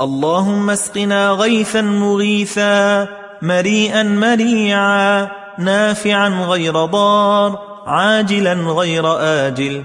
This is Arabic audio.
اللهم اسقنا غيثا مغيثا مريئا مريعا نافعا غير ضار عاجلا غير آجل.